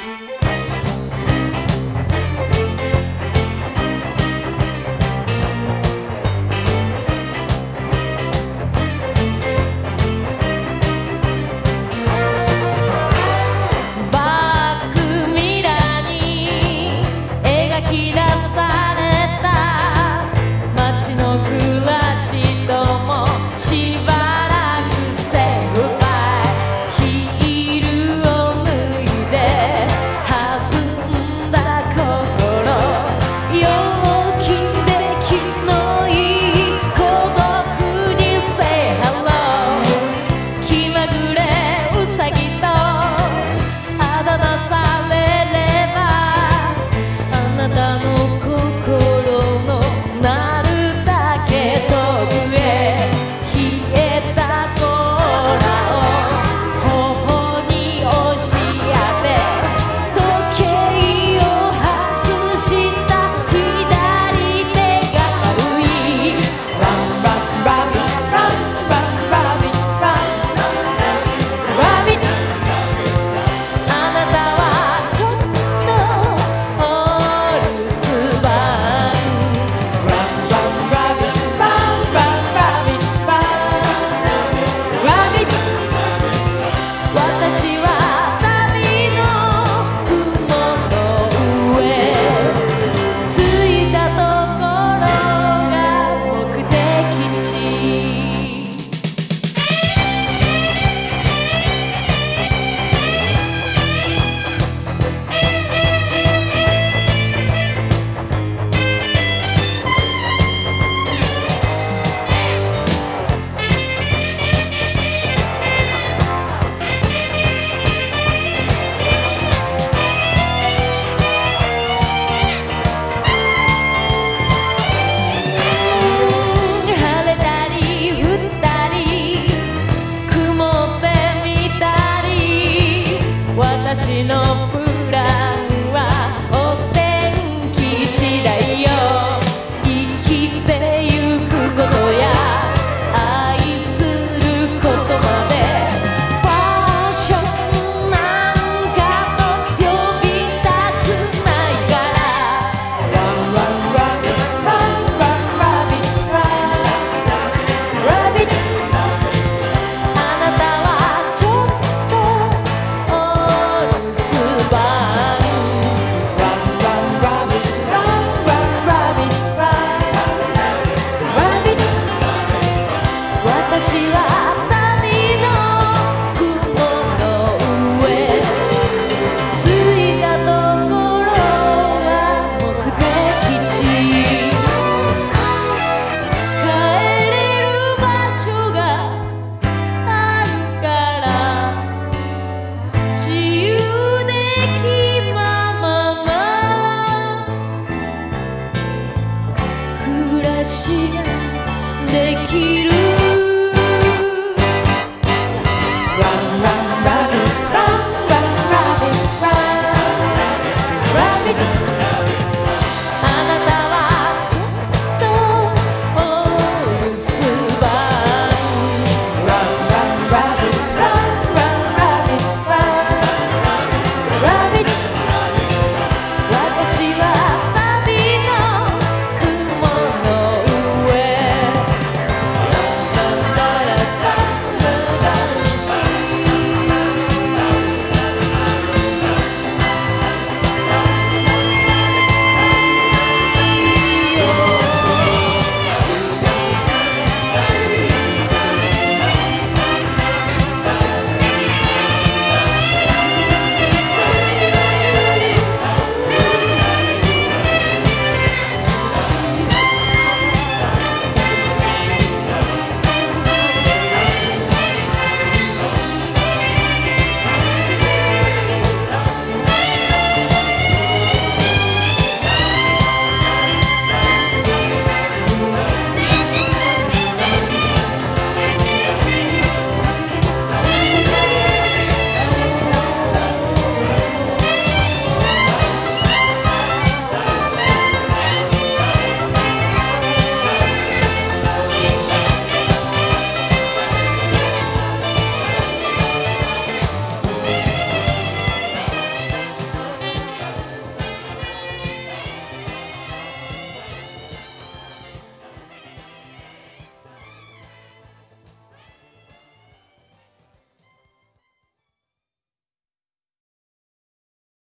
Música see that しができる